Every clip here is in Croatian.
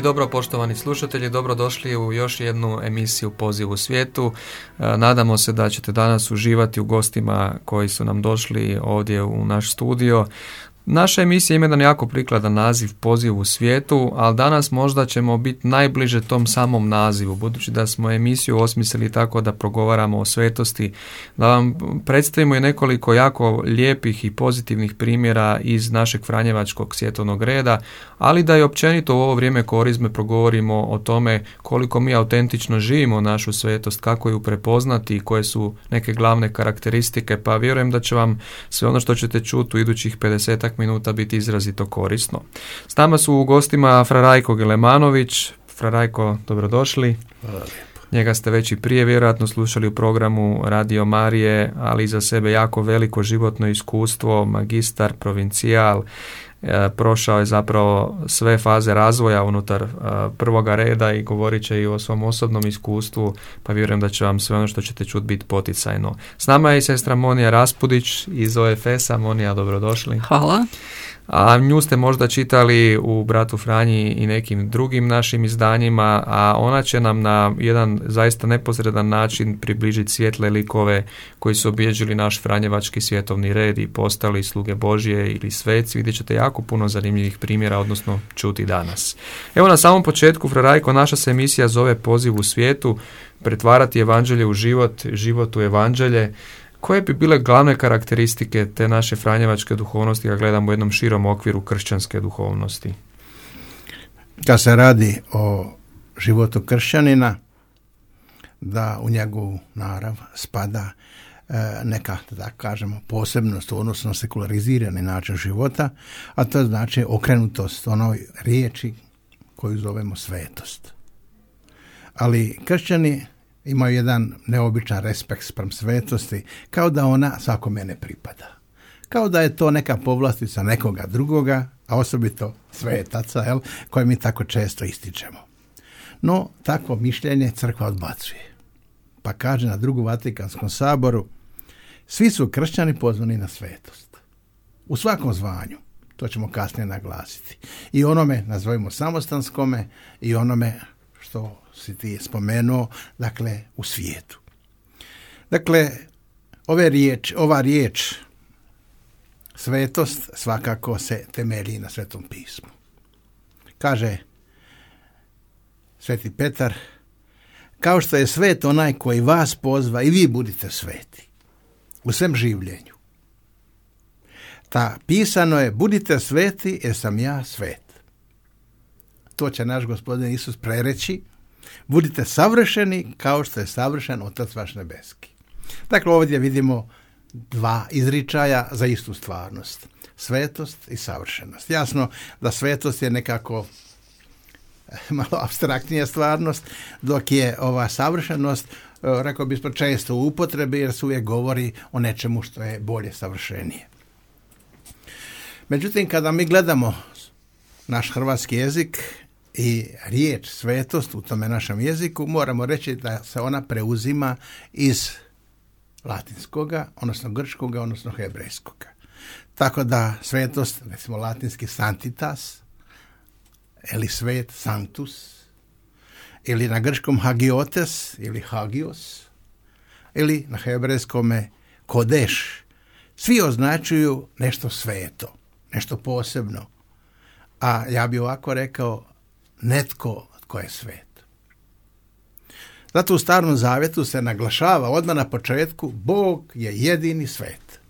I dobro, poštovani slušatelji, dobrodošli u još jednu emisiju Poziv u svijetu. E, nadamo se da ćete danas uživati u gostima koji su nam došli ovdje u naš studio. Naša emisija ima jedan jako prikladan naziv Poziv u svijetu, ali danas možda ćemo biti najbliže tom samom nazivu, budući da smo emisiju osmislili tako da progovaramo o svetosti, da vam predstavimo i nekoliko jako lijepih i pozitivnih primjera iz našeg Franjevačkog svjetovnog reda, ali da i općenito u ovo vrijeme korizme progovorimo o tome koliko mi autentično živimo našu svetost, kako ju prepoznati i koje su neke glavne karakteristike, pa vjerujem da će vam sve ono što ćete čuti u idućih 50 minuta biti izrazito korisno. S nama su u gostima Frarajko Gelemanović. Frarajko, dobrodošli. Hvala Njega ste već i prije vjerojatno slušali u programu Radio Marije, ali za sebe jako veliko životno iskustvo, magistar, provincijal, prošao je zapravo sve faze razvoja unutar e, prvoga reda i govorit će i o svom osobnom iskustvu, pa vjerujem da će vam sve ono što ćete čuti biti poticajno. S nama je i sestra Monija Raspudić iz OFS-a. Monija, dobrodošli. Hvala a nju ste možda čitali u Bratu Franji i nekim drugim našim izdanjima, a ona će nam na jedan zaista neposredan način približiti svjetle likove koji su objeđili naš Franjevački svjetovni red i postali sluge Božje ili sveci. Vidjet ćete jako puno zanimljivih primjera, odnosno čuti danas. Evo na samom početku, Frarajko, naša se emisija zove Poziv u svijetu, pretvarati evanđelje u život, život u evanđelje. Koje bi bile glavne karakteristike te naše franjevačke duhovnosti kad gledamo u jednom širom okviru kršćanske duhovnosti? Kad se radi o životu kršćanina, da u njegovu narav spada e, neka, da kažemo, posebnost na sekularizirani način života, a to znači okrenutost onoj riječi koju zovemo svetost. Ali kršćani imaju jedan neobičan respekt sprem svetosti, kao da ona svakome ne pripada. Kao da je to neka povlastica nekoga drugoga, a osobito svetaca, jel, koje mi tako često ističemo. No, takvo mišljenje crkva odbacuje. Pa kaže na drugu Vatikanskom saboru, svi su kršćani pozvani na svetost. U svakom zvanju, to ćemo kasnije naglasiti. I onome, nazvojimo samostanskome, i onome što si ti spomenuo, dakle, u svijetu. Dakle, ove riječ, ova riječ svetost svakako se temelji na svetom pismu. Kaže sveti Petar, kao što je svet onaj koji vas pozva i vi budite sveti u svem življenju. Ta pisano je budite sveti jer sam ja svet. To će naš gospodin Isus prereći Budite savršeni kao što je savršen Otac vaš nebeski. Dakle, ovdje vidimo dva izričaja za istu stvarnost. Svetost i savršenost. Jasno da svetost je nekako eh, malo abstraktnija stvarnost, dok je ova savršenost, eh, rekao bismo, često u upotrebi jer se uvijek govori o nečemu što je bolje savršenije. Međutim, kada mi gledamo naš hrvatski jezik i riječ svetost u tome našem jeziku moramo reći da se ona preuzima iz latinskoga, odnosno grčkoga, odnosno hebrejskoga. Tako da svetost, recimo latinski santitas, ili svet sanctus, ili na grčkom hagiotes, ili hagios, ili na hebrejskome kodeš. Svi označuju nešto sveto, nešto posebno. A ja bi ovako rekao netko tko je svet. Zato u starom zavjetu se naglašava odmah na početku Bog je jedini svet.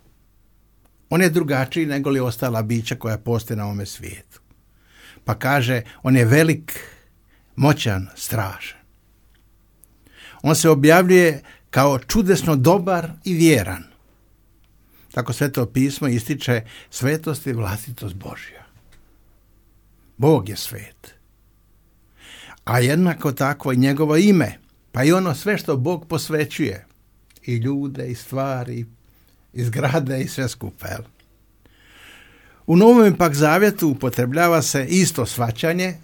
On je drugačiji nego li ostala bića koja postoje na ovome svijetu. Pa kaže, on je velik, moćan, stražan. On se objavljuje kao čudesno dobar i vjeran. Tako sveto pismo ističe svetost i vlastitost Božja. Bog je svet a jednako tako i njegovo ime, pa i ono sve što Bog posvećuje. i ljude i stvari i zgrade i sve skupa. U Novom pak zavjetu upotrebljava se isto svaćanje,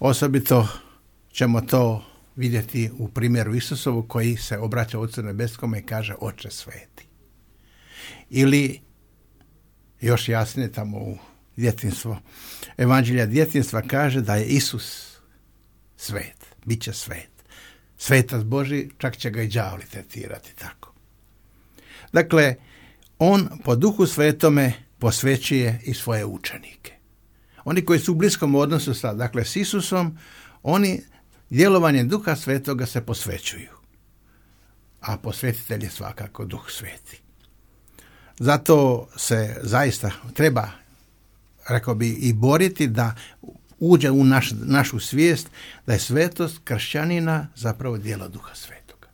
osobito ćemo to vidjeti u primjeru Isusovu koji se obraća Otcu Nebeskome i kaže Oče sveti. Ili još jasnije tamo u djetinstvo, Evanđelja djetinstva kaže da je Isus svet, bit će svet. Svetac Boži, čak će ga i đavli tretirati tako. Dakle, on po duhu svetome posvećuje i svoje učenike. Oni koji su u bliskom odnosu sa, dakle, s Isusom, oni djelovanjem duha svetoga se posvećuju. A posvetitelj je svakako duh sveti. Zato se zaista treba, rekao bi, i boriti da uđe u naš, našu svijest da je svetost kršćanina zapravo dijelo duha svetoga.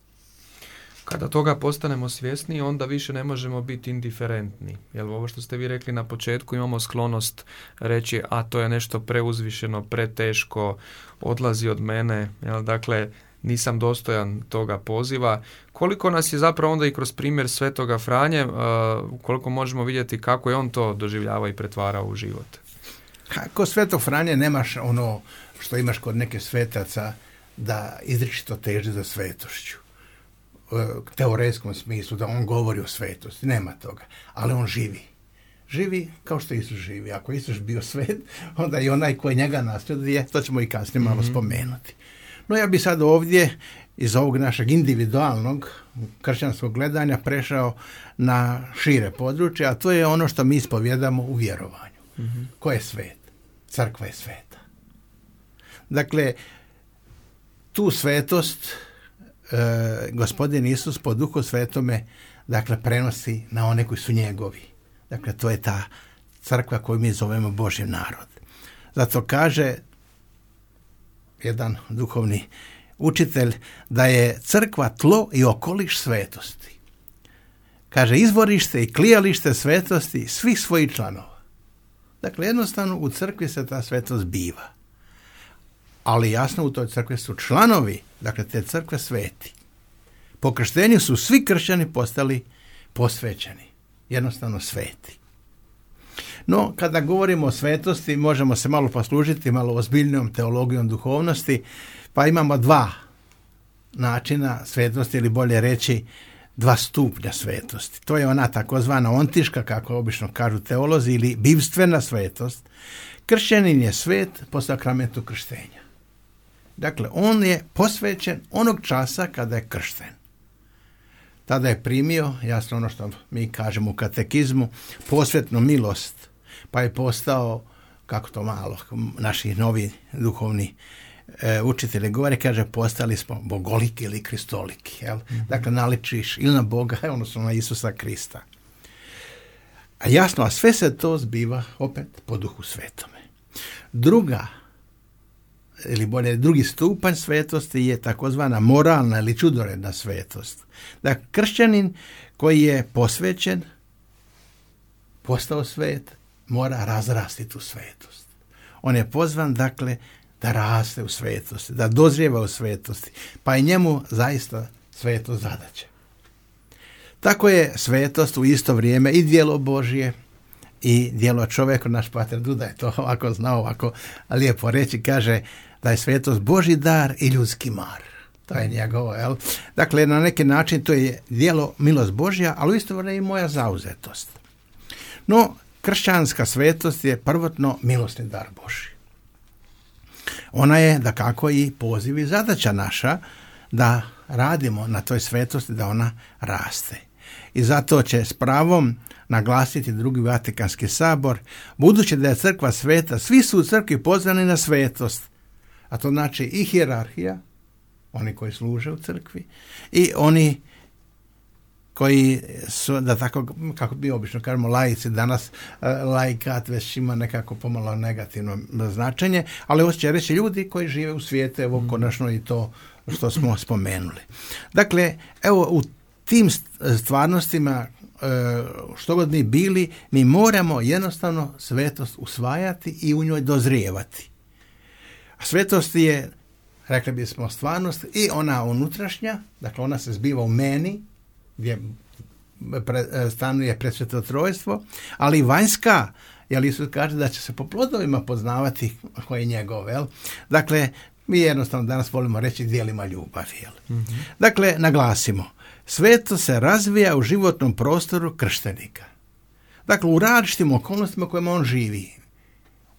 Kada toga postanemo svjesni, onda više ne možemo biti indiferentni. Jer ovo što ste vi rekli na početku, imamo sklonost reći, a to je nešto preuzvišeno, preteško, odlazi od mene. Jel? Dakle, nisam dostojan toga poziva. Koliko nas je zapravo onda i kroz primjer Svetoga Franje, uh, koliko možemo vidjeti kako je on to doživljava i pretvarao u život? Kod Svetog Franje nemaš ono što imaš kod neke svetaca da izričito teži za svetošću. U teoretskom smislu da on govori o svetosti. Nema toga. Ali on živi. Živi kao što Isus živi. Ako Isus bio svet, onda i onaj koji njega nasleduje, to ćemo i kasnije malo mm spomenuti. No ja bi sad ovdje iz ovog našeg individualnog kršćanskog gledanja prešao na šire područje, a to je ono što mi ispovjedamo u vjerovanju. Mm Ko je svet? Crkva je sveta. Dakle, tu svetost e, gospodin Isus po duhu svetome dakle prenosi na one koji su njegovi. Dakle, to je ta crkva koju mi zovemo Božji narod. Zato kaže jedan duhovni učitelj da je crkva tlo i okoliš svetosti. Kaže, izvorište i klijalište svetosti svih svojih članova. Dakle, jednostavno u crkvi se ta svetost biva. Ali jasno u toj crkvi su članovi, dakle te crkve sveti. Po krštenju su svi kršćani postali posvećeni. Jednostavno sveti. No, kada govorimo o svetosti, možemo se malo poslužiti malo ozbiljnom teologijom duhovnosti, pa imamo dva načina svetosti, ili bolje reći dva stupnja svetosti. To je ona takozvana ontiška, kako obično kažu teolozi, ili bivstvena svetost. Kršćanin je svet po sakramentu krštenja. Dakle, on je posvećen onog časa kada je kršten. Tada je primio, jasno ono što mi kažemo u katekizmu, posvetnu milost, pa je postao, kako to malo, naši novi duhovni e, učitelji govore, kaže, postali smo bogoliki ili kristoliki. Jel? Mhm. Dakle, naličiš ili na Boga, odnosno na Isusa Krista. A jasno, a sve se to zbiva opet po duhu svetome. Druga, ili bolje drugi stupanj svetosti je takozvana moralna ili čudoredna svetost. Dakle, kršćanin koji je posvećen, postao svet, mora razrasti tu svetost. On je pozvan, dakle, da raste u svetosti, da dozrijeva u svetosti, pa je njemu zaista sveto zadaće. Tako je svetost u isto vrijeme i dijelo Božje i dijelo čovjeka. Naš pater Duda je to ovako znao, ovako lijepo reći, kaže da je svetost Boži dar i ljudski mar. To je njegovo, jel? Dakle, na neki način to je dijelo milost Božja, ali u isto vrijeme i moja zauzetost. No, kršćanska svetost je prvotno milostni dar Boži. Ona je da kako i poziv i zadaća naša da radimo na toj svetosti da ona raste. I zato će s pravom naglasiti drugi Vatikanski sabor, budući da je crkva sveta, svi su u crkvi pozvani na svetost, a to znači i hjerarhija, oni koji služe u crkvi, i oni koji su, da tako, kako bi obično kažemo, laici, danas e, lajkat već ima nekako pomalo negativno značenje, ali ovo će reći ljudi koji žive u svijetu, evo mm. konačno i to što smo spomenuli. Dakle, evo u tim stvarnostima e, što god mi bili, mi moramo jednostavno svetost usvajati i u njoj dozrijevati. A svetost je rekli bismo stvarnost i ona unutrašnja, dakle ona se zbiva u meni, gdje pre, e, stanuje presveto trojstvo, ali i vanjska, jer Isus kaže da će se po plodovima poznavati koji je njegov, jel? Dakle, mi jednostavno danas volimo reći dijelima ljubav, jel? Dakle, naglasimo, sveto se razvija u životnom prostoru krštenika. Dakle, u različitim okolnostima u kojima on živi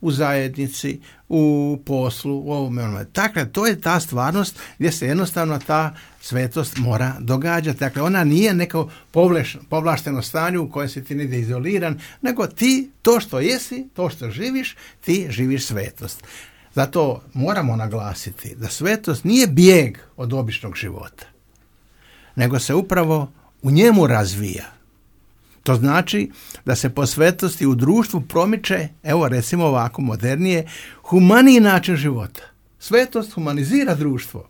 u zajednici, u poslu, u ovome onome. Dakle, to je ta stvarnost gdje se jednostavno ta svetost mora događati. Dakle, ona nije neko povlašteno stanje u kojem si ti nide izoliran, nego ti, to što jesi, to što živiš, ti živiš svetost. Zato moramo naglasiti da svetost nije bijeg od običnog života, nego se upravo u njemu razvija. To znači da se po svetosti u društvu promiče, evo recimo ovako modernije, humaniji način života. Svetost humanizira društvo.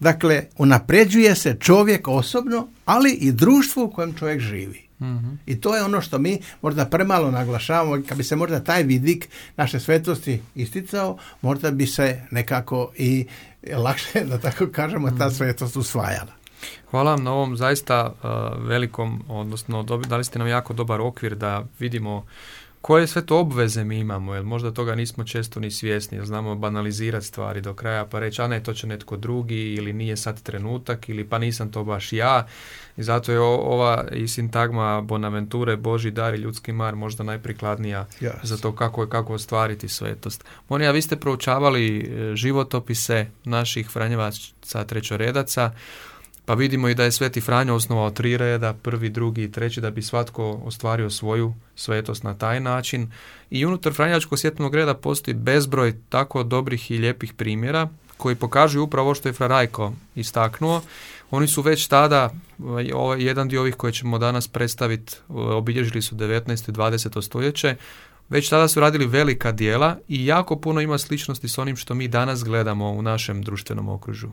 Dakle, unapređuje se čovjek osobno, ali i društvo u kojem čovjek živi. I to je ono što mi možda premalo naglašavamo. Kad bi se možda taj vidik naše svetosti isticao, možda bi se nekako i lakše, da tako kažemo, ta svetost usvajala. Hvala vam na ovom zaista uh, velikom, odnosno dali ste nam jako dobar okvir da vidimo koje sve to obveze mi imamo, jer možda toga nismo često ni svjesni, jer znamo banalizirati stvari do kraja, pa reći, a ne, to će netko drugi, ili nije sad trenutak, ili pa nisam to baš ja. I zato je ova i sintagma Bonaventure, Boži dar i ljudski mar možda najprikladnija za to kako je kako ostvariti svetost. Monija, vi ste proučavali e, životopise naših Franjevaca trećoredaca, pa vidimo i da je Sveti Franjo osnovao tri reda, prvi, drugi i treći, da bi svatko ostvario svoju svetost na taj način. I unutar Franjačkog svjetnog reda postoji bezbroj tako dobrih i lijepih primjera koji pokažu upravo što je Frarajko istaknuo. Oni su već tada, ovaj, jedan dio ovih koje ćemo danas predstaviti, obilježili su 19. i 20. stoljeće, već tada su radili velika dijela i jako puno ima sličnosti s onim što mi danas gledamo u našem društvenom okružju.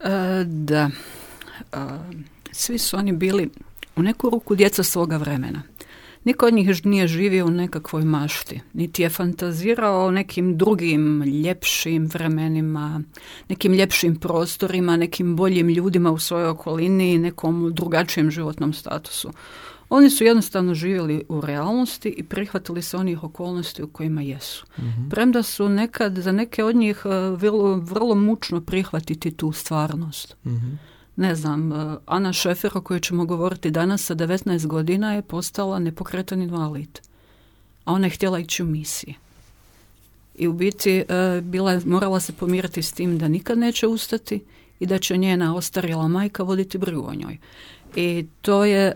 E, da, e, svi su oni bili u neku ruku djeca svoga vremena. Niko od njih nije živio u nekakvoj mašti, niti je fantazirao o nekim drugim ljepšim vremenima, nekim ljepšim prostorima, nekim boljim ljudima u svojoj okolini, nekom drugačijem životnom statusu. Oni su jednostavno živjeli u realnosti i prihvatili se onih okolnosti u kojima jesu. mm Premda su nekad za neke od njih e, vrlo, vrlo mučno prihvatiti tu stvarnost. mm Ne znam, e, Ana Šefer o kojoj ćemo govoriti danas sa 19 godina je postala nepokretan invalid. A ona je htjela ići u misiji. I u biti e, bila je, morala se pomiriti s tim da nikad neće ustati i da će njena ostarjela majka voditi brigu o njoj. I to je, e,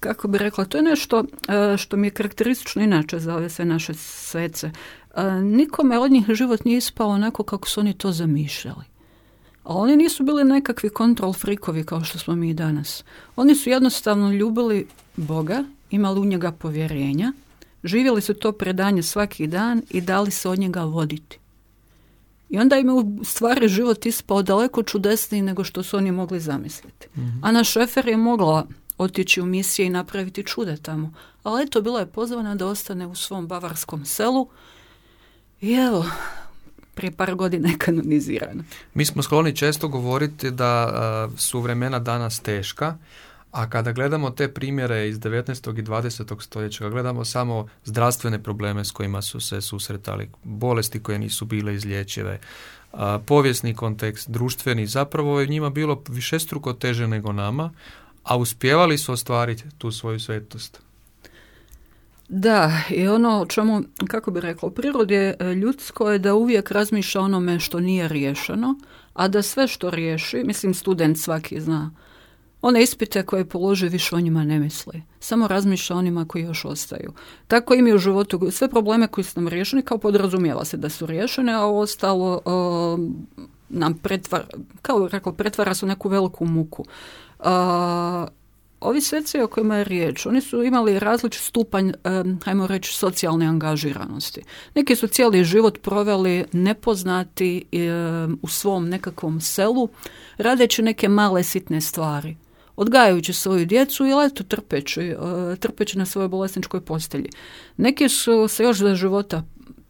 kako bi rekla, to je nešto e, što mi je karakteristično inače za ove sve naše svece. E, nikome od njih život nije ispao onako kako su oni to zamišljali. A oni nisu bili nekakvi kontrol frikovi kao što smo mi danas. Oni su jednostavno ljubili Boga, imali u njega povjerenja, živjeli su to predanje svaki dan i dali se od njega voditi. I onda im je u stvari život ispao daleko čudesniji nego što su oni mogli zamisliti. Mm-hmm. Ana Šefer je mogla otići u misije i napraviti čude tamo. Ali eto, bila je pozvana da ostane u svom bavarskom selu. I evo, prije par godina je kanonizirana. Mi smo skloni često govoriti da su vremena danas teška, a kada gledamo te primjere iz 19. i 20. stoljeća, gledamo samo zdravstvene probleme s kojima su se susretali, bolesti koje nisu bile izlječive, povijesni kontekst, društveni, zapravo je njima bilo višestruko teže nego nama, a uspjevali su ostvariti tu svoju svetost. Da, i ono čemu, kako bi rekao, prirodi je e, ljudsko je da uvijek razmišlja onome što nije riješeno, a da sve što riješi, mislim student svaki zna, one ispite koje polože više o njima ne misli. Samo razmišlja onima koji još ostaju. Tako i mi u životu sve probleme koji su nam riješeni kao podrazumijeva se da su riješene, a ostalo nam pretvara, kao rekao, pretvara se u neku veliku muku. ovi sveci o kojima je riječ, oni su imali različit stupanj, hajmo reći, socijalne angažiranosti. Neki su cijeli život proveli nepoznati u svom nekakvom selu, radeći neke male sitne stvari odgajajući svoju djecu ili eto trpeći, e, trpeći na svojoj bolesničkoj postelji. Neki su se još za života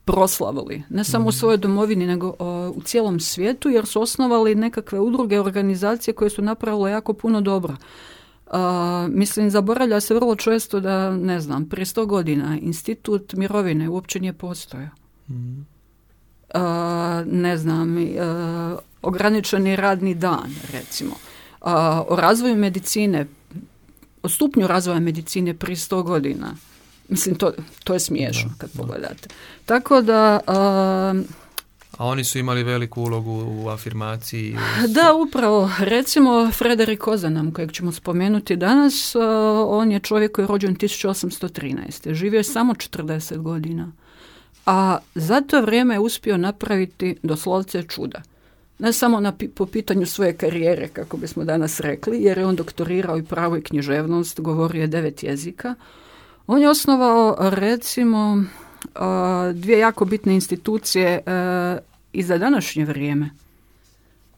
proslavili, ne samo u svojoj domovini, nego u cijelom svijetu, jer su osnovali nekakve udruge, organizacije koje su napravile jako puno dobra. mislim, zaboravlja se vrlo često da, ne znam, prije sto godina institut mirovine uopće nije postojao. mm ne znam, ograničeni radni dan, recimo. O razvoju medicine, o stupnju razvoja medicine prije sto godina Mislim, to, to je smiješno kad pogledate. Tako da... a oni su imali veliku ulogu u afirmaciji? Da, upravo. Recimo Frederik Ozanam, kojeg ćemo spomenuti danas, on je čovjek koji je rođen 1813. Živio je samo 40 godina. A za to vrijeme je uspio napraviti doslovce čuda. Ne samo na, po pitanju svoje karijere, kako bismo danas rekli, jer je on doktorirao i pravo i književnost, govorio je devet jezika, on je osnovao recimo dvije jako bitne institucije e, i za današnje vrijeme.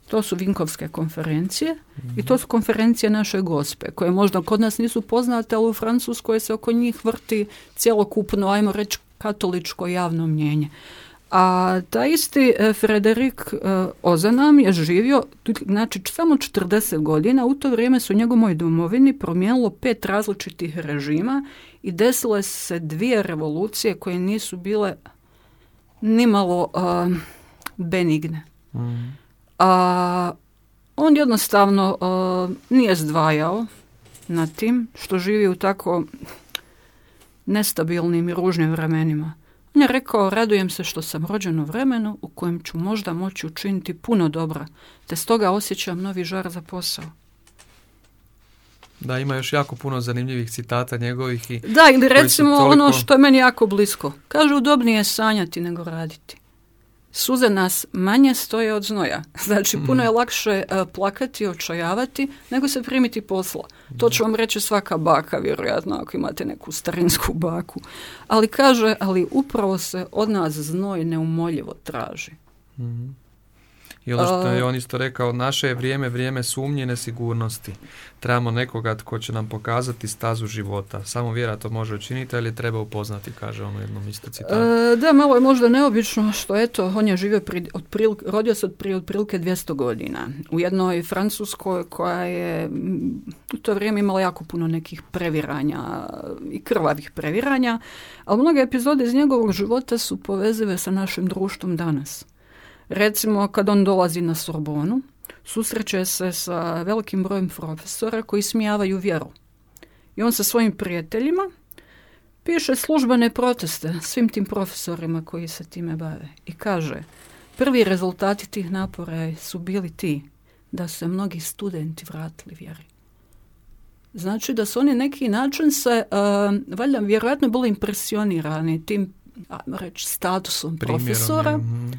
To su Vinkovske konferencije i to su konferencije naše gospe, koje možda kod nas nisu poznate, ali u Francuskoj se oko njih vrti cjelokupno, ajmo reći, katoličko javno mnjenje. A taj isti e, Frederik e, Ozanam je živio, znači samo 40 godina, u to vrijeme su u njegovoj domovini promijenilo pet različitih režima i desile se dvije revolucije koje nisu bile nimalo uh, benigne. Mm. A on jednostavno nije zdvajao na tim što živi u tako nestabilnim i ružnim vremenima. On je rekao, radujem se što sam rođen u vremenu u kojem ću možda moći učiniti puno dobra, te stoga osjećam novi žar za posao. Da, ima još jako puno zanimljivih citata njegovih. I da, ili recimo ono što je meni jako blisko. Kaže, udobnije je sanjati nego raditi. Suze nas manje stoje od znoja. Znači, puno je mhm. lakše uh, plakati, očajavati, nego se primiti posla. To će vam reći svaka baka, vjerojatno, ako imate neku starinsku baku. Ali kaže, ali upravo se od nas znoj neumoljivo traži. mm I ono što je on isto rekao, naše je vrijeme, vrijeme sumnje nesigurnosti. Trebamo nekoga tko će nam pokazati stazu života. Samo vjera to može učiniti, ali treba upoznati, kaže on u jednom isto citatu. E, da, malo je možda neobično što eto, on je živio, pri, rodio se od prije otprilike 200 godina. U jednoj Francuskoj koja je u to vrijeme imala jako puno nekih previranja i krvavih previranja, ali mnoge epizode iz njegovog života su povezive sa našim društvom danas. Recimo, kad on dolazi na Sorbonu, susreće se sa velikim brojem profesora koji smijavaju vjeru. I on sa svojim prijateljima piše službene proteste svim tim profesorima koji se time bave. I kaže, prvi rezultati tih napora su bili ti da se mnogi studenti vratili vjeri. Znači da su oni neki način se, uh, valjda, vjerojatno bili impresionirani tim, ajmo reći, statusom profesora. Mhm.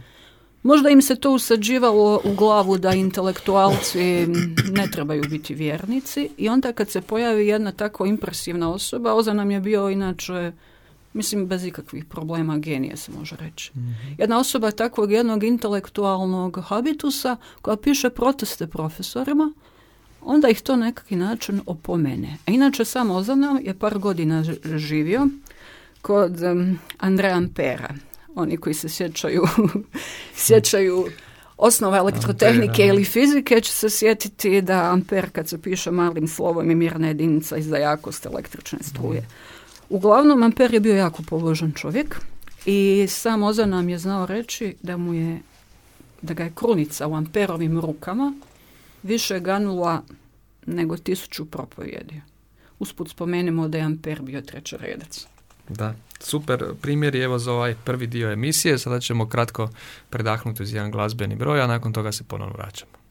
Možda im se to usađivalo u glavu da intelektualci ne trebaju biti vjernici i onda kad se pojavi jedna tako impresivna osoba, Oza nam je bio inače, mislim bez ikakvih problema genije se može reći. Mhm. Jedna osoba takvog jednog intelektualnog habitusa koja piše proteste profesorima, onda ih to nekakvi način opomene. A inače sam Ozana je par godina živio kod Andreja Ampera oni koji se sjećaju, sjećaju osnova elektrotehnike ili fizike će se sjetiti da amper kad se piše malim slovom je mirna jedinica za jakost električne struje. Uglavnom amper je bio jako pobožan čovjek i sam Oza nam je znao reći da mu je da ga je krunica u amperovim rukama više ganula nego tisuću propovjedi. Usput spomenemo da je amper bio trećeredac. Da, super primjer je evo za ovaj prvi dio emisije. Sada ćemo kratko predahnuti uz jedan glazbeni broj, a nakon toga se ponovno vraćamo.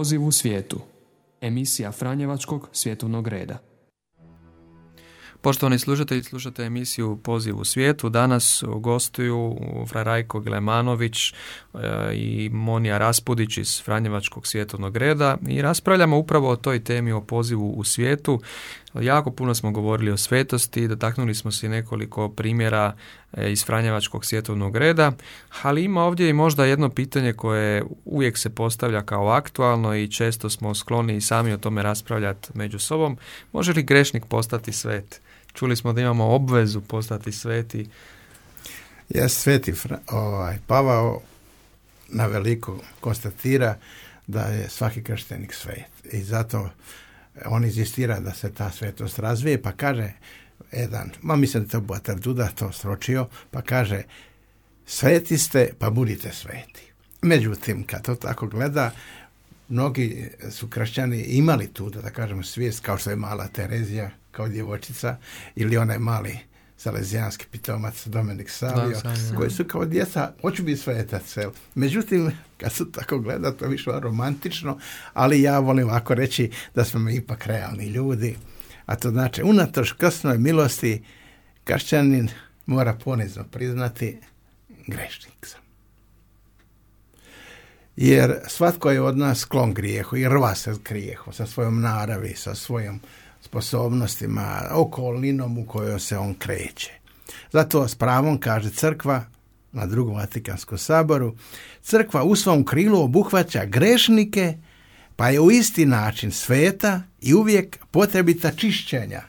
Poziv u svijetu. Emisija Franjevačkog svjetovnog reda. Poštovani slušatelji, slušate emisiju Poziv u svijetu. Danas gostuju Frajrajko Glemanović e, i Monija Raspudić iz Franjevačkog svjetovnog reda i raspravljamo upravo o toj temi o pozivu u svijetu. Jako puno smo govorili o svetosti, dotaknuli smo se nekoliko primjera e, iz Franjevačkog svjetovnog reda, ali ima ovdje i možda jedno pitanje koje uvijek se postavlja kao aktualno i često smo skloni i sami o tome raspravljati među sobom. Može li grešnik postati svet? Čuli smo da imamo obvezu postati sveti. Ja sveti ovaj, Pavao na veliko konstatira da je svaki krštenik svet. I zato on izistira da se ta svetost razvije, pa kaže jedan, ma mislim da to Batar Duda to sročio, pa kaže sveti ste, pa budite sveti. Međutim, kad to tako gleda, mnogi su kršćani imali tu, da, da kažemo, svijest, kao što je mala Terezija, kao djevojčica, ili onaj mali salezijanski pitomac Dominik Savio, koji su kao djeca, hoću biti svetac. Međutim, kad se tako gleda, to je više romantično, ali ja volim ovako reći da smo mi ipak realni ljudi, a to znači, unatoč krsnoj milosti, kršćanin mora ponizno priznati grešnik sam. Jer svatko je od nas sklon grijehu i rva se grijehu sa svojom naravi, sa svojom sposobnostima, okolinom u kojoj se on kreće. Zato s pravom kaže crkva na drugom Vatikanskom saboru, crkva u svom krilu obuhvaća grešnike, pa je u isti način sveta i uvijek potrebita čišćenja.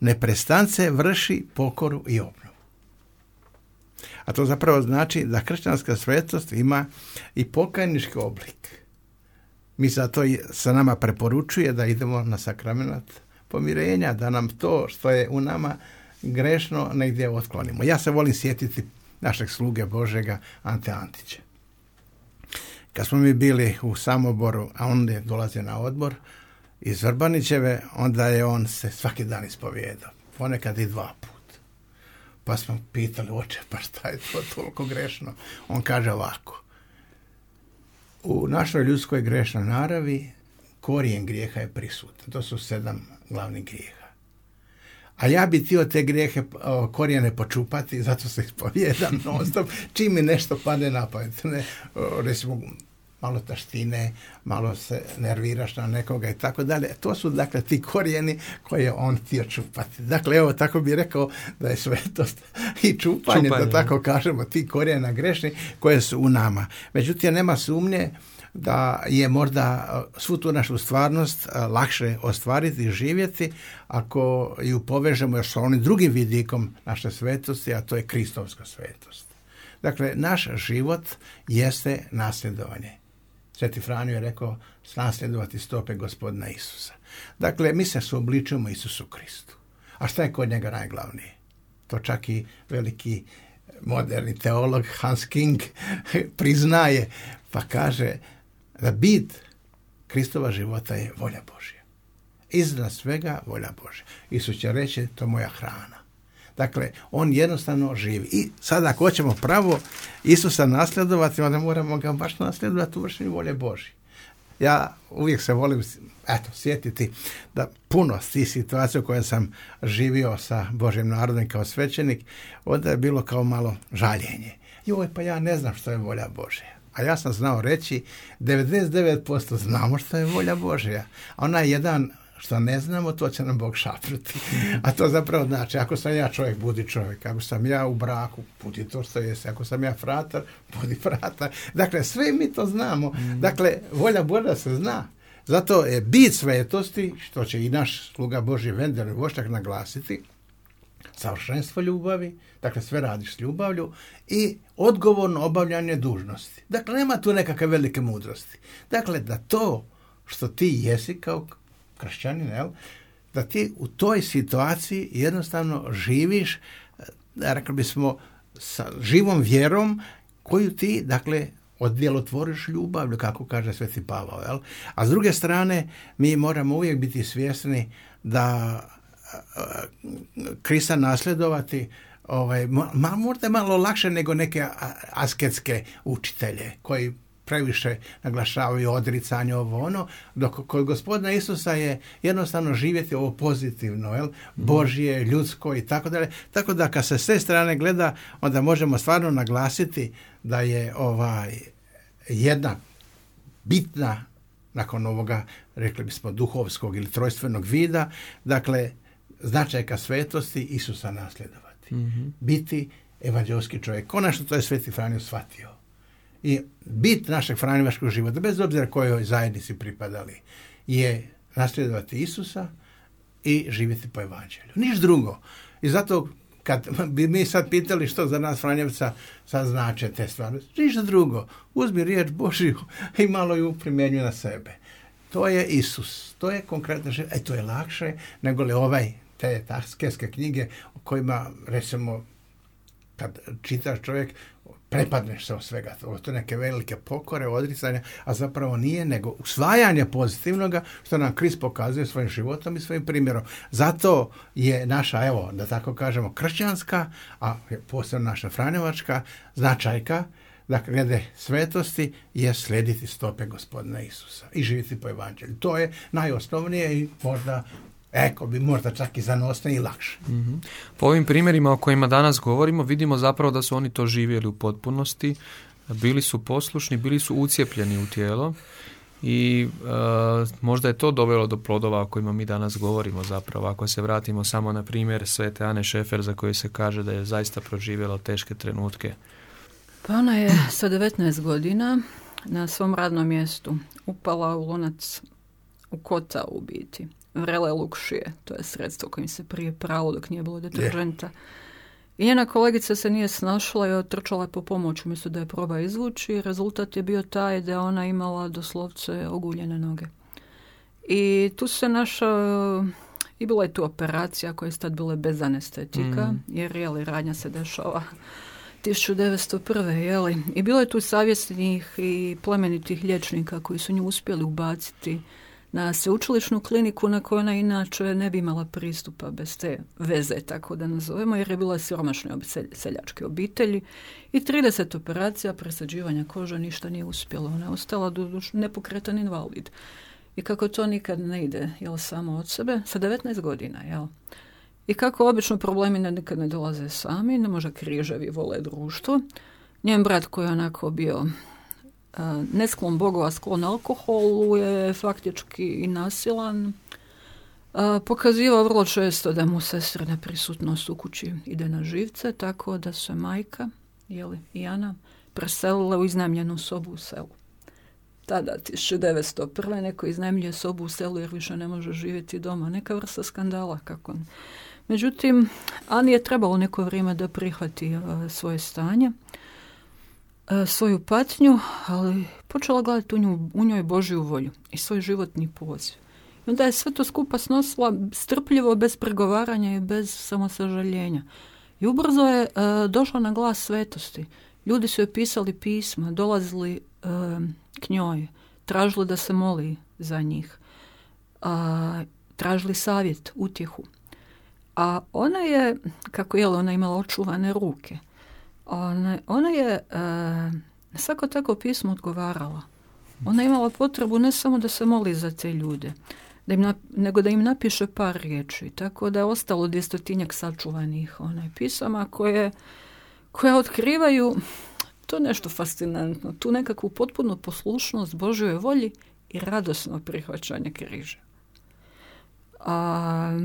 Neprestance vrši pokoru i obnovu. A to zapravo znači da kršćanska svetost ima i pokajnički oblik. Mi zato se nama preporučuje da idemo na sakramenat pomirenja, da nam to što je u nama grešno negdje otklonimo. Ja se volim sjetiti našeg sluge Božega Ante Antića. Kad smo mi bili u Samoboru, a on je dolazio na odbor iz Vrbanićeve, onda je on se svaki dan ispovijedao. Ponekad i dva put. Pa smo pitali, oče, pa šta je to toliko grešno? On kaže ovako, u našoj ljudskoj grešnoj naravi korijen grijeha je prisutan. To su sedam glavnih grijeha. A ja bi htio te grijehe korijene počupati, zato se ispovjedam non stop. Čim mi nešto padne na pamet, ne, recimo malo taštine, malo se nerviraš na nekoga i tako dalje. To su dakle ti korijeni koje je on htio čupati. Dakle, evo tako bi rekao da je svetost i čupanje, da tako kažemo, ti korijena grešni koje su u nama. Međutim, nema sumnje da je možda svu tu našu stvarnost lakše ostvariti i živjeti ako ju povežemo još sa onim drugim vidikom naše svetosti, a to je kristovska svetost. Dakle, naš život jeste nasljedovanje. Sveti Franjo je rekao nasljedovati stope gospodina Isusa. Dakle, mi se suobličujemo Isusu Kristu. A šta je kod njega najglavnije? To čak i veliki moderni teolog Hans King priznaje, pa kaže da bit Kristova života je volja Božja. Iznad svega volja Božja. Isus će reći, to moja hrana. Dakle, on jednostavno živi. I sada ako hoćemo pravo Isusa nasljedovati, onda moramo ga baš nasljedovati u vršenju volje Božje. Ja uvijek se volim eto, sjetiti da puno tih situacija u kojoj sam živio sa Božim narodom kao svećenik, onda je bilo kao malo žaljenje. Joj, pa ja ne znam što je volja Božja. A ja sam znao reći 99% znamo što je volja Božja. A ona je jedan što ne znamo, to će nam Bog šapruti. A to zapravo znači, ako sam ja čovjek, budi čovjek. Ako sam ja u braku, budi to što jesi. Ako sam ja fratar, budi fratar. Dakle, sve mi to znamo. Mm. Dakle, volja Božja se zna. Zato je bit svetosti, što će i naš sluga Boži Vendel Voštak naglasiti, savršenstvo ljubavi, dakle sve radiš s ljubavlju i odgovorno obavljanje dužnosti. Dakle, nema tu nekakve velike mudrosti. Dakle, da to što ti jesi kao kršćanin, jel, da ti u toj situaciji jednostavno živiš, eh, rekli bismo, sa živom vjerom koju ti, dakle, oddjelotvoriš ljubavlju, kako kaže Sveti Pavao. Jel? A s druge strane, mi moramo uvijek biti svjesni da Krista nasljedovati ovaj, ma, možda malo lakše nego neke asketske učitelje koji previše naglašavaju odricanje ovo ono, dok kod gospodina Isusa je jednostavno živjeti ovo pozitivno, jel? Božje, ljudsko i tako dalje. Tako da kad se s te strane gleda, onda možemo stvarno naglasiti da je ovaj jedna bitna nakon ovoga, rekli bismo, duhovskog ili trojstvenog vida, dakle, značajka svetosti Isusa nasljedovati. Biti evanđelski čovjek. Konačno to je Sveti Franjo shvatio. I bit našeg franjevačkog života, bez obzira kojoj zajednici pripadali, je nasljedovati Isusa i živjeti po evanđelju. Niš drugo. I zato kad bi mi sad pitali što za nas Franjevca sad znače te stvari, ništa drugo. Uzmi riječ Božiju i malo ju primjenju na sebe. To je Isus. To je konkretno život. E, to je lakše nego li ovaj, te taskeske knjige o kojima, recimo, kad čitaš čovjek, prepadneš se od svega. To neke velike pokore, odricanja, a zapravo nije, nego usvajanje pozitivnoga, što nam Krist pokazuje svojim životom i svojim primjerom. Zato je naša, evo, da tako kažemo, kršćanska, a posebno naša franjevačka značajka, dakle, glede svetosti je slediti stope gospodina Isusa i živjeti po evanđelju. To je najosnovnije i možda Eko bi možda čak i zanosnije i lakše. mm Po ovim primjerima o kojima danas govorimo vidimo zapravo da su oni to živjeli u potpunosti, bili su poslušni, bili su ucijepljeni u tijelo i e, možda je to dovelo do plodova o kojima mi danas govorimo zapravo. Ako se vratimo samo na primjer Svete Ane Šefer za koju se kaže da je zaista proživjela teške trenutke. Pa ona je sa 19 godina na svom radnom mjestu upala u lonac u kota u biti vrele lukšije, to je sredstvo kojim se prije pralo dok nije bilo deterženta. I njena kolegica se nije snašla i otrčala po pomoć umjesto da je proba izvući. Rezultat je bio taj da je ona imala doslovce oguljene noge. I tu se naša i bila je tu operacija koja je tad bila bez anestetika, mm. jer je li radnja se dešava 1901. Jeli. I bilo je tu savjesnih i plemenitih liječnika koji su nju uspjeli ubaciti na sveučilišnu kliniku na kojoj ona inače ne bi imala pristupa bez te veze, tako da nazovemo, jer je bila siromašne seljačke obitelji i 30 operacija presađivanja kože ništa nije uspjelo. Ona je ostala nepokretan invalid. I kako to nikad ne ide, jel, samo od sebe, sa 19 godina, jel? I kako obično problemi nikad ne dolaze sami, ne može križevi vole društvo. Njen brat koji je onako bio nesklon Bogu, sklon alkoholu je faktički i nasilan. Pokazivao vrlo često da mu sestrina prisutnost u kući ide na živce, tako da se majka jeli, i Ana preselila u iznajmljenu sobu u selu. Tada, 1901. neko iznajmljuje sobu u selu jer više ne može živjeti doma. Neka vrsta skandala. Kako... Međutim, Ani je trebalo neko vrijeme da prihvati svoje stanje. E, svoju patnju, ali počela gledati u, nju, u njoj Božju volju i svoj životni poziv. I onda je sve to skupa snosila strpljivo, bez pregovaranja i bez samosažaljenja. I ubrzo je e, došla na glas svetosti. Ljudi su joj pisali pisma, dolazili e, k njoj, tražili da se moli za njih, a, tražili savjet, utjehu. A ona je, kako je ona imala očuvane ruke – ona, ona je uh, svako tako pismo odgovarala. Ona je imala potrebu ne samo da se moli za te ljude, da im nego da im napiše par riječi. Tako da je ostalo dvjestotinjak sačuvanih onaj pisama koje, koje otkrivaju to nešto fascinantno. Tu nekakvu potpunu poslušnost Božoj volji i radosno prihvaćanje križa. A,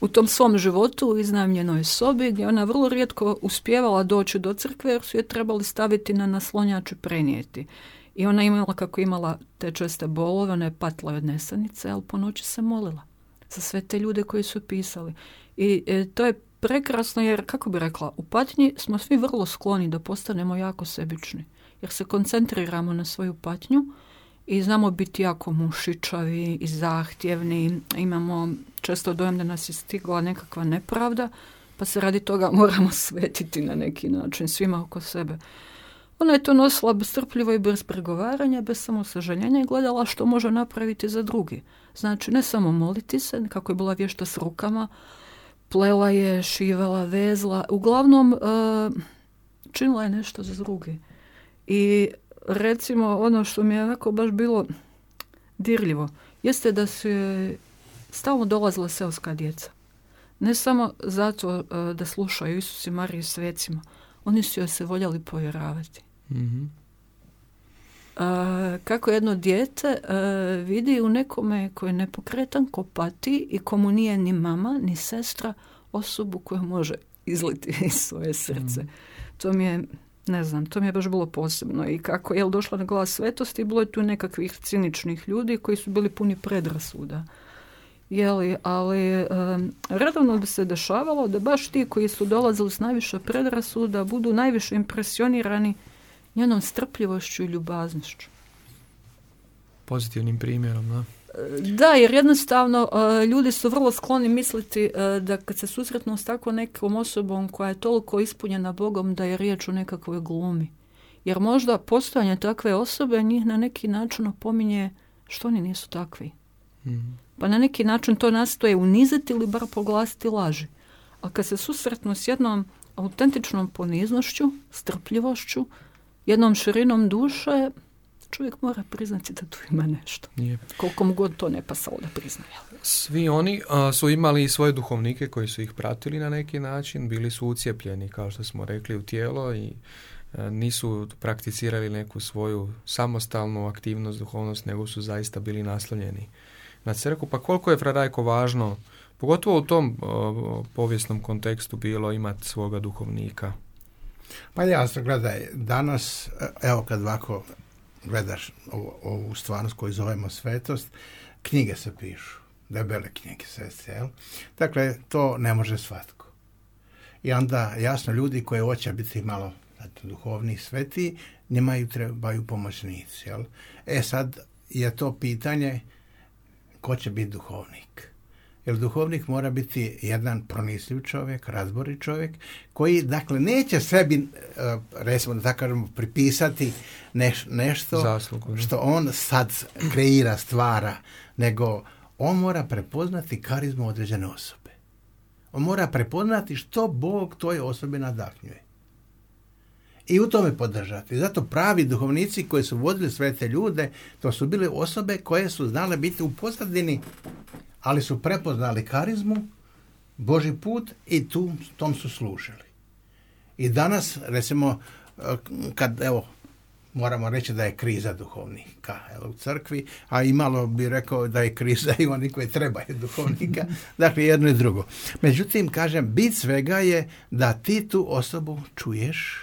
u tom svom životu u iznajmljenoj sobi gdje ona vrlo rijetko uspijevala doći do crkve jer su je trebali staviti na naslonjač i prenijeti. I ona imala kako imala te česte bolove, ona je patila od nesanice, ali po noći se molila za sve te ljude koji su pisali. I e, to je prekrasno jer, kako bi rekla, u patnji smo svi vrlo skloni da postanemo jako sebični. Jer se koncentriramo na svoju patnju, i znamo biti jako mušičavi i zahtjevni. Imamo često dojam da nas je stigla nekakva nepravda, pa se radi toga moramo svetiti na neki način svima oko sebe. Ona je to nosila strpljivo i bez pregovaranja, bez samosažaljenja i gledala što može napraviti za drugi. Znači, ne samo moliti se, kako je bila vješta s rukama, plela je, šivala, vezla, uglavnom uh, činila je nešto za drugi. I recimo ono što mi je ovako baš bilo dirljivo, jeste da su stalno dolazila seoska djeca. Ne samo zato e, da slušaju Isus i Mariju svecima, oni su joj se voljeli povjeravati. mm kako jedno dijete e, vidi u nekome koji je nepokretan, ko pati i komu nije ni mama, ni sestra, osobu koja može izliti iz svoje srce. Mhm. To mi je ne znam, to mi je baš bilo posebno i kako je došla na glas svetosti, bilo je tu nekakvih ciničnih ljudi koji su bili puni predrasuda. Jeli, ali um, redovno bi se dešavalo da baš ti koji su dolazili s najviše predrasuda budu najviše impresionirani njenom strpljivošću i ljubaznošću. Pozitivnim primjerom, da? Da, jer jednostavno uh, ljudi su vrlo skloni misliti uh, da kad se susretnu s takvom nekom osobom koja je toliko ispunjena Bogom da je riječ o nekakvoj glumi. Jer možda postojanje takve osobe njih na neki način opominje što oni nisu takvi. Mhm. Pa na neki način to nastoje uniziti ili bar poglasiti laži. A kad se susretnu s jednom autentičnom poniznošću, strpljivošću, jednom širinom duše, čovjek mora priznati da tu ima nešto. Nije. Koliko mu god to ne pasalo da priznaje. Svi oni su imali svoje duhovnike koji su ih pratili na neki način, bili su ucijepljeni, kao što smo rekli, u tijelo i nisu prakticirali neku svoju samostalnu aktivnost, duhovnost, nego su zaista bili naslonjeni na crku. Pa koliko je Fradajko važno, pogotovo u tom povijesnom kontekstu bilo imati svoga duhovnika? Pa jasno, gledaj, danas, evo kad ovako gledaš ovu, stvarnost koju zovemo svetost, knjige se pišu, debele knjige se, jel? Dakle, to ne može svatko. I onda, jasno, ljudi koji hoće biti malo duhovni sveti, njima ju trebaju pomoćnici, jel? E sad je to pitanje ko će biti duhovnik. Jer duhovnik mora biti jedan pronisljiv čovjek, razbori čovjek, koji, dakle, neće sebi, e, recimo da kažemo, pripisati nešto što on sad kreira, stvara, nego on mora prepoznati karizmu određene osobe. On mora prepoznati što Bog toj osobi nadahnjuje. I u tome podržati. Zato pravi duhovnici koji su vodili sve te ljude, to su bile osobe koje su znale biti u pozadini ali su prepoznali karizmu, Boži put i tu tom su služili. I danas, recimo, kad, evo, moramo reći da je kriza duhovnika evo, u crkvi, a i malo bi rekao da je kriza i oni koji trebaju duhovnika, dakle jedno i drugo. Međutim, kažem, bit svega je da ti tu osobu čuješ,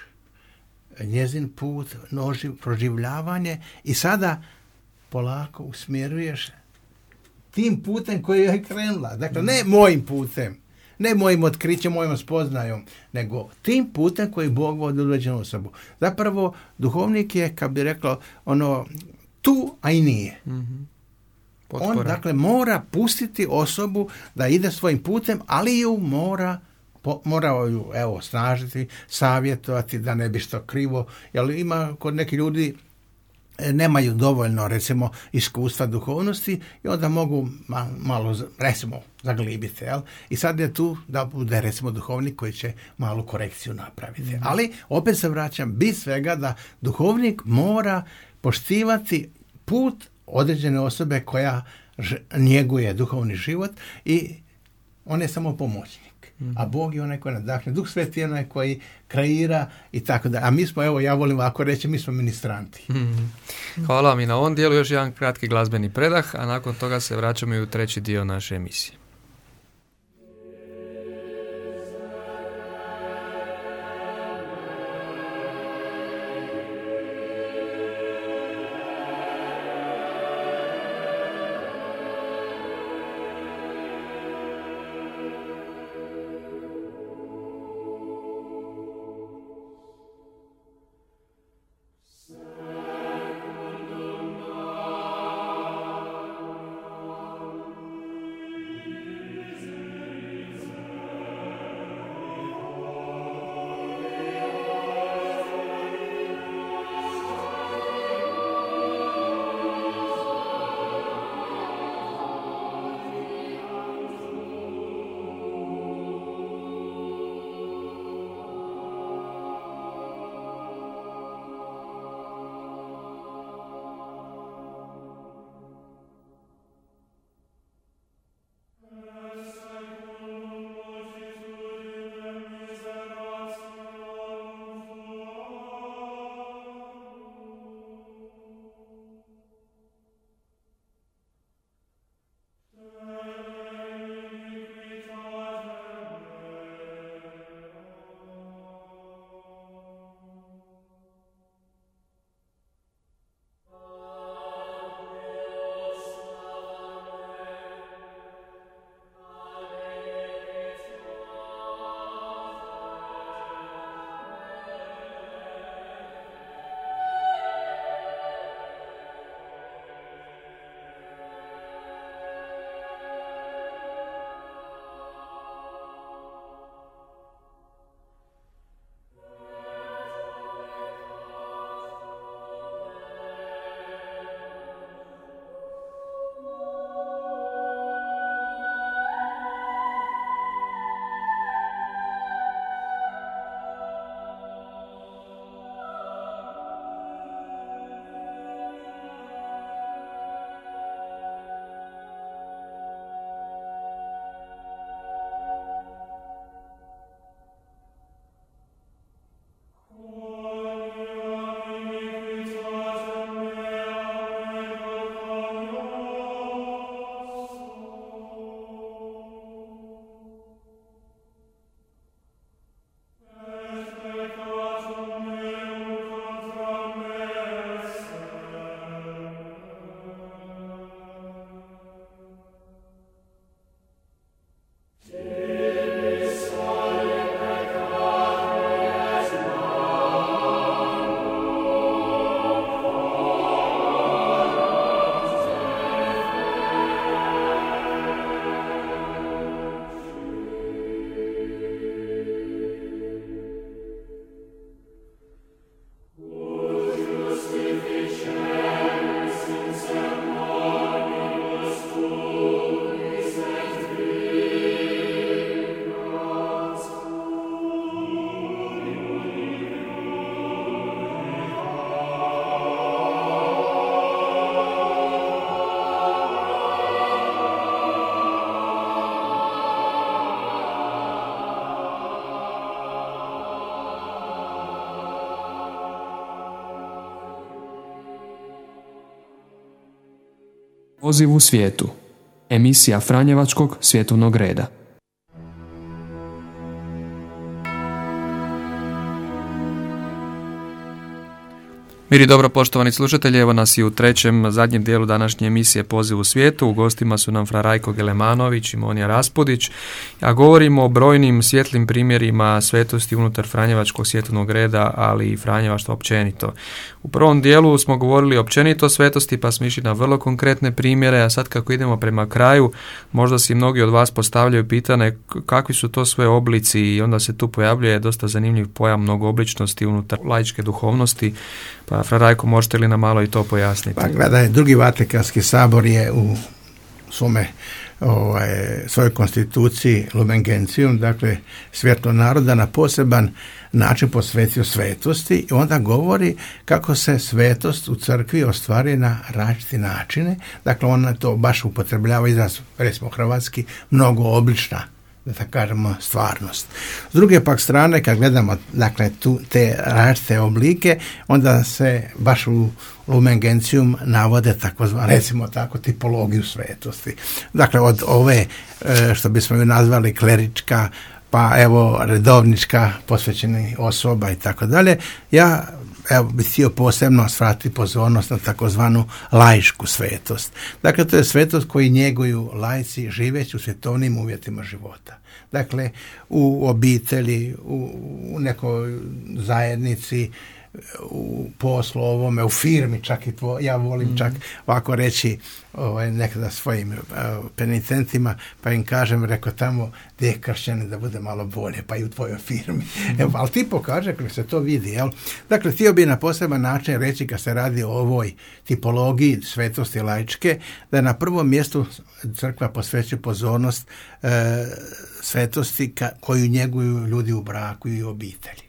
njezin put, noži, proživljavanje i sada polako usmjeruješ tim putem koji je krenula. Dakle, ne mojim putem, ne mojim otkrićem, mojom spoznajom, nego tim putem koji Bog vodi određenu osobu. Zapravo, duhovnik je, kad bi reklo, ono, tu, a i nije. mm On, dakle, mora pustiti osobu da ide svojim putem, ali ju mora mora ju, evo, snažiti, savjetovati da ne bi što krivo, jer ima kod nekih ljudi nemaju dovoljno recimo iskustva duhovnosti i onda mogu malo recimo zaglibiti jel? i sad je tu da bude recimo duhovnik koji će malu korekciju napraviti mhm. ali opet se vraćam bit svega da duhovnik mora poštivati put određene osobe koja njeguje duhovni život i on je samo pomoćnik a Bog je onaj koji nadahne, Duh Sveti je onaj koji kreira i tako da. A mi smo, evo, ja volim ovako reći, mi smo ministranti. Mhm. Hvala vam i na ovom dijelu, još jedan kratki glazbeni predah, a nakon toga se vraćamo i u treći dio naše emisije. Poziv u svijetu. Emisija Franjevačkog svjetovnog reda. Miri dobro poštovani slušatelji, evo nas i u trećem zadnjem dijelu današnje emisije Poziv u svijetu. U gostima su nam Fra Rajko Gelemanović i Monija Raspudić, a govorimo o brojnim svjetlim primjerima svetosti unutar Franjevačkog svjetovnog reda, ali i Franjevaštva općenito. U prvom dijelu smo govorili općenito o svetosti, pa smo išli na vrlo konkretne primjere, a sad kako idemo prema kraju, možda si mnogi od vas postavljaju pitane kakvi su to sve oblici i onda se tu pojavljuje dosta zanimljiv pojam mnogoobličnosti unutar laičke duhovnosti, pa Frarajko, možete li nam malo i to pojasniti? Pa gledaj, drugi Vatikanski sabor je u svome ovaj, svojoj konstituciji Lumen Gentium, dakle svjetlo naroda na poseban način posvetio svetosti i onda govori kako se svetost u crkvi ostvari na različite načine. Dakle, ona to baš upotrebljava izraz, recimo hrvatski, mnogo oblična da tako kažemo, stvarnost. S druge pak strane, kad gledamo dakle, tu, te različite oblike, onda se baš u Lumen Gentium navode takozva, recimo tako, tipologiju svetosti. Dakle, od ove, e, što bismo ju nazvali klerička, pa evo redovnička posvećeni osoba i tako dalje. Ja evo bi htio posebno svrati pozornost na takozvanu laišku svetost. Dakle, to je svetost koji njeguju lajci živeći u svjetovnim uvjetima života. Dakle, u obitelji, u, u nekoj zajednici, u poslu ovome, u firmi čak i tvo, ja volim mm. čak ovako reći ovaj, nekada svojim uh, penitentima, pa im kažem, reko tamo gdje je kršćani da bude malo bolje, pa i u tvojoj firmi. Mm. Evo, ali ti pokaže kako se to vidi, jel? Dakle, htio bi na poseban način reći kad se radi o ovoj tipologiji svetosti laičke, da na prvom mjestu crkva posvećuje pozornost uh, svetosti ka, koju njeguju ljudi u braku i obitelji.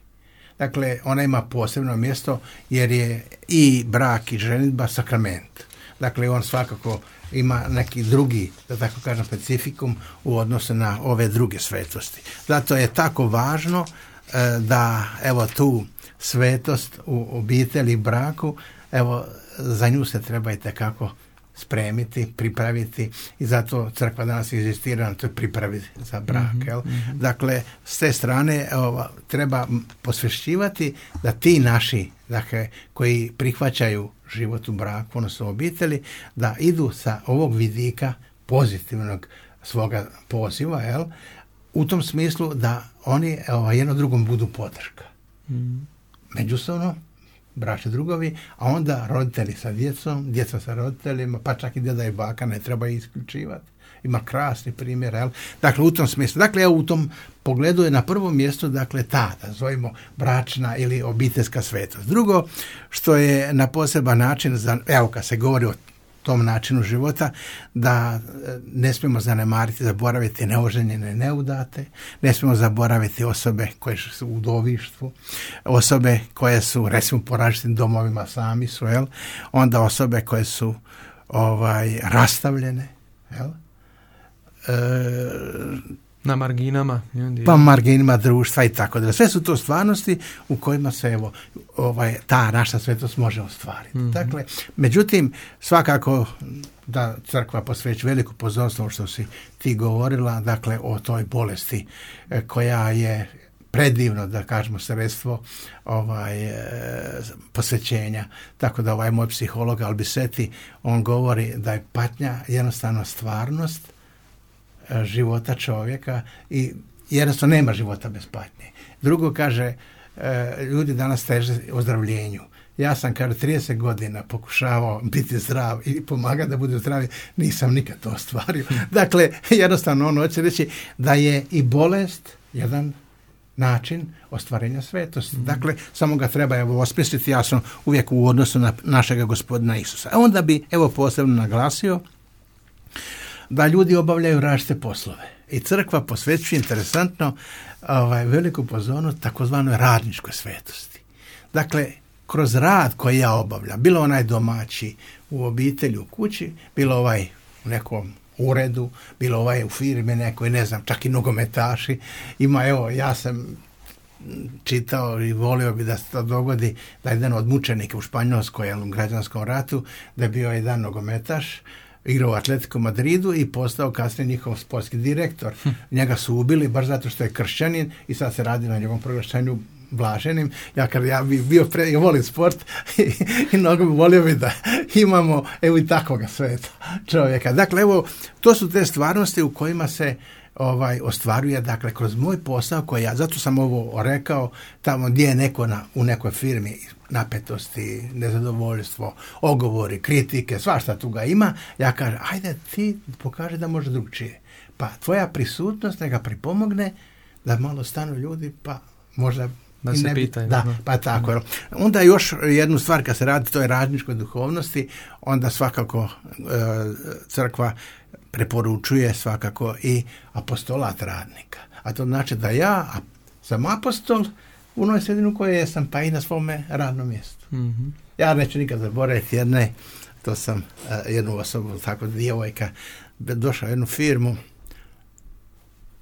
Dakle, ona ima posebno mjesto jer je i brak i ženitba sakrament. Dakle, on svakako ima neki drugi, da tako kažem, specifikum u odnosu na ove druge svetosti. Zato je tako važno e, da evo tu svetost u obitelji braku, evo za nju se treba i tekako spremiti, pripraviti i zato crkva danas inzistira na to pripraviti za brak. Mm -hmm. Dakle, s te strane ova, treba posvešćivati da ti naši dakle, koji prihvaćaju život u braku, odnosno obitelji, da idu sa ovog vidika pozitivnog svoga poziva, jel? u tom smislu da oni ovaj, jedno drugom budu podrška. Mm. Međusobno bračni drugovi, a onda roditelji sa djecom, djeca sa roditeljima, pa čak i djeda i baka ne treba isključivati. Ima krasni primjer, jel? Dakle, u tom smislu. Dakle, u tom pogledu je na prvom mjestu, dakle, ta, da zovemo bračna ili obiteljska svetost. Drugo, što je na poseban način, za, evo, kad se govori o tom načinu života da e, ne smijemo zanemariti, zaboraviti neoženjene neudate, ne smijemo zaboraviti osobe koje su u dovištvu, osobe koje su recimo po različitim domovima sami su, jel? onda osobe koje su ovaj rastavljene, jel? E, na marginama. Pa marginima društva i tako da. Sve su to stvarnosti u kojima se evo, ovaj, ta naša svetost može ostvariti. Mm Dakle, međutim, svakako da crkva posveći veliku pozornost što si ti govorila, dakle, o toj bolesti e, koja je predivno, da kažemo, sredstvo ovaj, e, posvećenja. Tako da ovaj moj psiholog Albiseti, on govori da je patnja jednostavno stvarnost, života čovjeka i jednostavno nema života bez patnje. Drugo kaže, e, ljudi danas teže ozdravljenju. Ja sam kada 30 godina pokušavao biti zdrav i pomagati da bude zdravi, nisam nikad to ostvario. Dakle, jednostavno ono hoće reći da je i bolest jedan način ostvarenja svetosti. Mm. Dakle, samo ga treba evo osmisliti jasno uvijek u odnosu na našega gospodina Isusa. A onda bi evo posebno naglasio da ljudi obavljaju različite poslove. I crkva posvećuje interesantno ovaj, veliku pozornost takozvanoj radničkoj svetosti. Dakle, kroz rad koji ja obavljam, bilo onaj domaći u obitelji, u kući, bilo ovaj u nekom uredu, bilo ovaj u firmi nekoj, ne znam, čak i nogometaši. Ima, evo, ja sam čitao i volio bi da se to dogodi da jedan od mučenika u Španjolskoj, u građanskom ratu, da je bio jedan nogometaš igrao u Atletico Madridu i postao kasnije njihov sportski direktor. Hm. Njega su ubili baš zato što je kršćanin i sad se radi na njegovom proglašenju blaženim. Ja kad ja bi bio pre, ja volim sport i, i mnogo bi volio bi da imamo evo i takvoga sveta čovjeka. Dakle, evo, to su te stvarnosti u kojima se ovaj ostvaruje dakle kroz moj posao koji ja zato sam ovo rekao tamo gdje je neko na, u nekoj firmi napetosti, nezadovoljstvo, ogovori, kritike, svašta tu ga ima, ja kažem, ajde ti pokaže da može drugčije. Pa tvoja prisutnost neka pripomogne da malo stanu ljudi, pa možda da se pitaju. Da, pa tako. Mm. Onda još jednu stvar kad se radi, to je radničkoj duhovnosti, onda svakako e, crkva preporučuje svakako i apostolat radnika. A to znači da ja sam apostol u onoj sredinu koje jesam, pa i na svome radnom mjestu. mm Ja neću nikad zaboraviti jedne, to sam uh, jednu osobu, tako djevojka, došla u jednu firmu,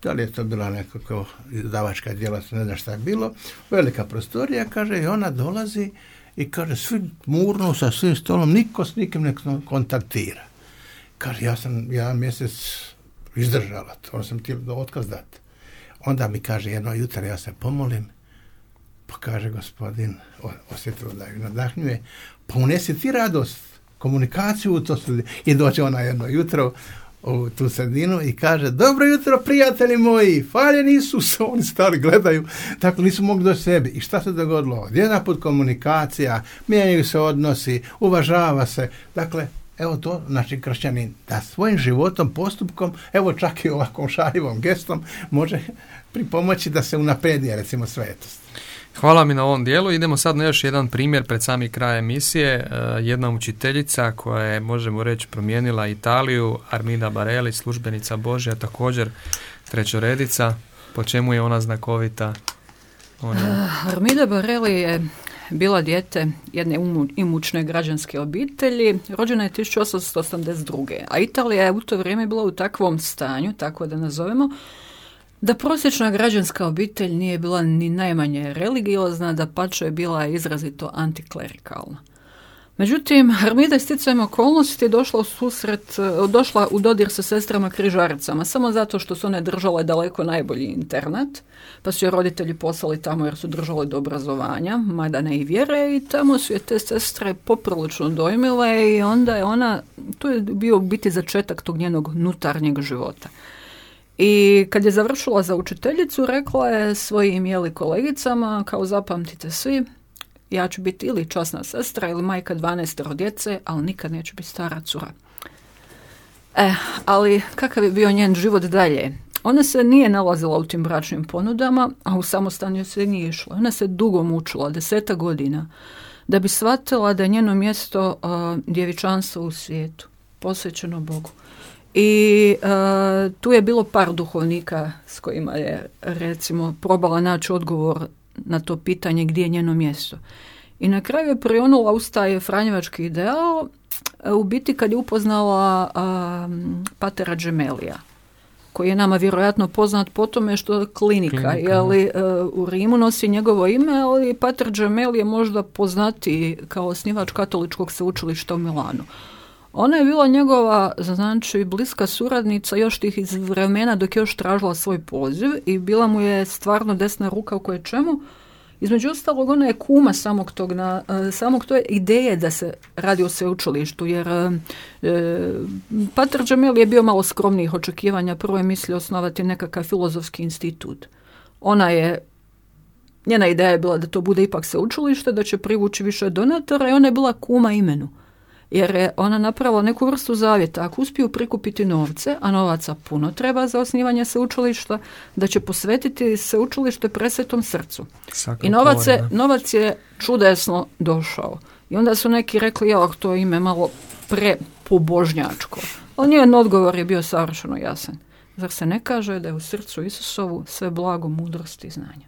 da li je to bila nekako izdavačka djelatnost, ne znam šta je bilo, velika prostorija, kaže, i ona dolazi i kaže, svi murno sa svim stolom, niko s nikim ne kontaktira. Kaže, ja sam jedan mjesec izdržala to, onda sam htio otkaz dati. Onda mi kaže jedno jutro, ja se pomolim, pa kaže gospodin, osjetilo da ju nadahnjuje, pa unesi ti radost, komunikaciju u to I dođe ona jedno jutro u tu sredinu i kaže, dobro jutro prijatelji moji, faljen Isus, oni stari gledaju, tako nisu mogli do sebi. I šta se dogodilo? Jedan put komunikacija, mijenjaju se odnosi, uvažava se, dakle, Evo to, znači kršćanin, da svojim životom, postupkom, evo čak i ovakvom šaljivom gestom, može pripomoći da se unaprijedi, recimo, svetost. Hvala mi na ovom dijelu. Idemo sad na još jedan primjer pred sami kraj emisije. E, jedna učiteljica koja je, možemo reći, promijenila Italiju, Armida Bareli, službenica Božja, također trećoredica. Po čemu je ona znakovita? Ona... Armida Bareli je bila dijete jedne imućne građanske obitelji. Rođena je 1882. A Italija je u to vrijeme bila u takvom stanju, tako da nazovemo, da prosječna građanska obitelj nije bila ni najmanje religiozna, da pače je bila izrazito antiklerikalna. Međutim, Armida je sticajem okolnosti došla u susret, došla u dodir sa sestrama križaricama, samo zato što su one držale daleko najbolji internet, pa su je roditelji poslali tamo jer su držali do obrazovanja, mada ne i vjere, i tamo su je te sestre poprilično dojmile i onda je ona, to je bio biti začetak tog njenog nutarnjeg života. I kad je završila za učiteljicu, rekla je svojim jeli kolegicama, kao zapamtite svi, ja ću biti ili časna sestra ili majka 12 djece, ali nikad neću biti stara cura. E, ali kakav je bio njen život dalje? Ona se nije nalazila u tim bračnim ponudama, a u samostanju se nije išla. Ona se dugo mučila, deseta godina, da bi shvatila da je njeno mjesto uh, djevičanstvo u svijetu, posvećeno Bogu. I tu je bilo par duhovnika s kojima je recimo probala naći odgovor na to pitanje gdje je njeno mjesto. I na kraju je prionula ustaje Franjevački ideal u biti kad je upoznala a, Patera Džemelija koji je nama vjerojatno poznat po tome što je klinika, klinika jeli, e, u Rimu nosi njegovo ime, ali Pater Džemel je možda poznati kao osnivač katoličkog sveučilišta u Milanu. Ona je bila njegova, znači, bliska suradnica još tih iz vremena dok je još tražila svoj poziv i bila mu je stvarno desna ruka u koje čemu. Između ostalog, ona je kuma samog tog, na, e, samog to ideje da se radi o sveučilištu, jer e, e Pater Džamel je bio malo skromnijih očekivanja. Prvo je mislio osnovati nekakav filozofski institut. Ona je Njena ideja je bila da to bude ipak sveučilište, da će privući više donatora i ona je bila kuma imenu jer je ona napravila neku vrstu zavjeta. Ako uspiju prikupiti novce, a novaca puno treba za osnivanje sveučilišta, da će posvetiti sveučilište presvetom srcu. I novac je, novac je čudesno došao. I onda su neki rekli, ja, to ime malo prepobožnjačko. Ali njen odgovor je bio savršeno jasan. Zar se ne kaže da je u srcu Isusovu sve blago, mudrost i znanje?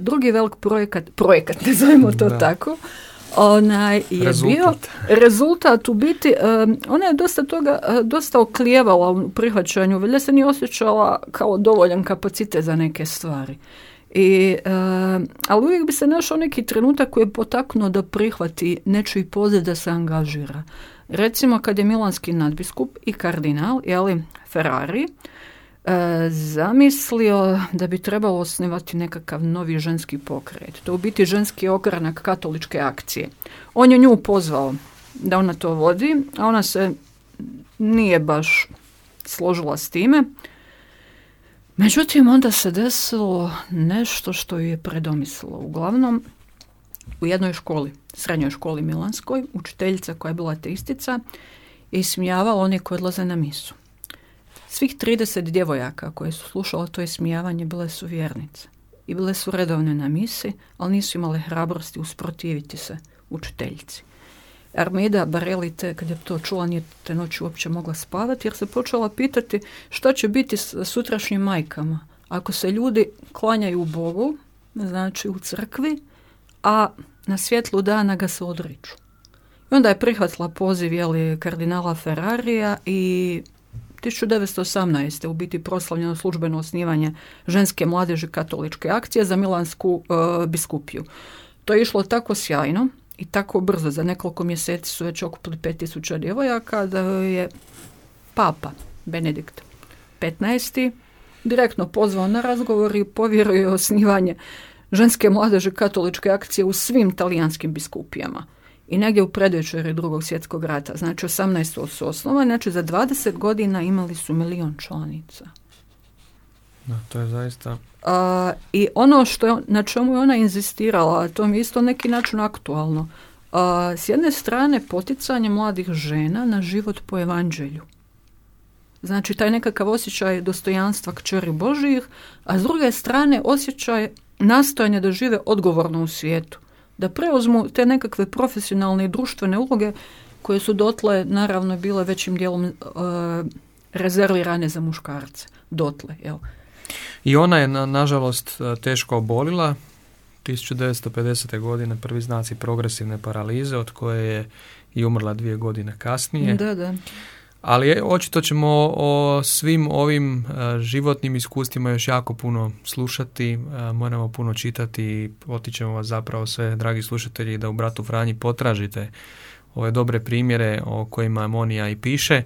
drugi velik projekat, projekat, ne zovemo to tako, onaj je rezultat. bio rezultat. u biti ona je dosta toga e, dosta oklijevala u prihvaćanju. Valjda se nije osjećala kao dovoljan kapacitet za neke stvari. I, ali uvijek bi se našao neki trenutak koji je potaknuo da prihvati nečiji poziv da se angažira. Recimo kad je milanski nadbiskup i kardinal, jeli, Ferrari, e, zamislio da bi trebalo osnivati nekakav novi ženski pokret. To u biti ženski ogranak katoličke akcije. On je nju pozvao da ona to vodi, a ona se nije baš složila s time. Međutim, onda se desilo nešto što ju je predomislilo. Uglavnom, u jednoj školi, srednjoj školi Milanskoj, učiteljica koja je bila teistica, je ismijavala one koji odlaze na misu. Svih 30 djevojaka koje su slušale to ismijavanje bile su vjernice i bile su redovne na misi, ali nisu imale hrabrosti usprotiviti se učiteljici. Armida Barelite, kad je to čula, nije te noći uopće mogla spavati, jer se počela pitati što će biti s sutrašnjim majkama. Ako se ljudi klanjaju Bogu, znači u crkvi, a na svjetlu dana ga se odriču. I onda je prihvatila poziv jeli, kardinala Ferrarija i 1918. u biti proslavljeno službeno osnivanje ženske mladeže katoličke akcije za Milansku e, biskupiju. To je išlo tako sjajno i tako brzo, za nekoliko mjeseci su već okupili 5000 djevojaka, da je papa Benedikt 15. direktno pozvao na razgovor i povjerio osnivanje ženske mladeže katoličke akcije u svim talijanskim biskupijama. I negdje u predvečeri drugog svjetskog rata, znači 18. su osnovane, znači za 20 godina imali su milion članica. Da, to je zaista... I ono što na čemu je ona inzistirala, to mi je isto neki način aktualno, a, s jedne strane poticanje mladih žena na život po evanđelju. Znači taj nekakav osjećaj dostojanstva kćeri Božijih, a s druge strane osjećaj nastojanja da žive odgovorno u svijetu. Da preuzmu te nekakve profesionalne i društvene uloge koje su dotle naravno bile većim dijelom uh, rezervirane za muškarce. Dotle, jel? I ona je, na, nažalost, e, teško obolila. 1950. godine prvi znaci progresivne paralize, od koje je i umrla dvije godine kasnije. Da, da. Ali očito ćemo o svim ovim e, životnim iskustvima još jako puno slušati, e, moramo puno čitati i potičemo vas zapravo sve, dragi slušatelji, da u Bratu Franji potražite ove dobre primjere o kojima Monija i piše.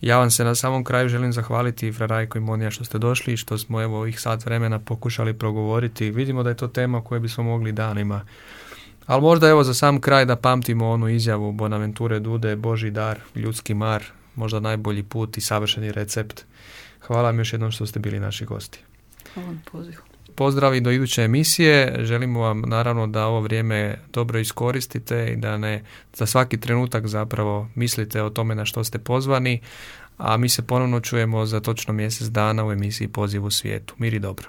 Ja vam se na samom kraju želim zahvaliti Frarajko i Monija što ste došli i što smo evo ovih sat vremena pokušali progovoriti. Vidimo da je to tema koju bismo mogli danima. Ali možda evo za sam kraj da pamtimo onu izjavu Bonaventure Dude, Boži dar, ljudski mar, možda najbolji put i savršeni recept. Hvala vam još jednom što ste bili naši gosti. Hvala vam pozivu. Pozdrav i do iduće emisije. Želimo vam naravno da ovo vrijeme dobro iskoristite i da ne za svaki trenutak zapravo mislite o tome na što ste pozvani. A mi se ponovno čujemo za točno mjesec dana u emisiji Poziv u svijetu. Mir i dobro.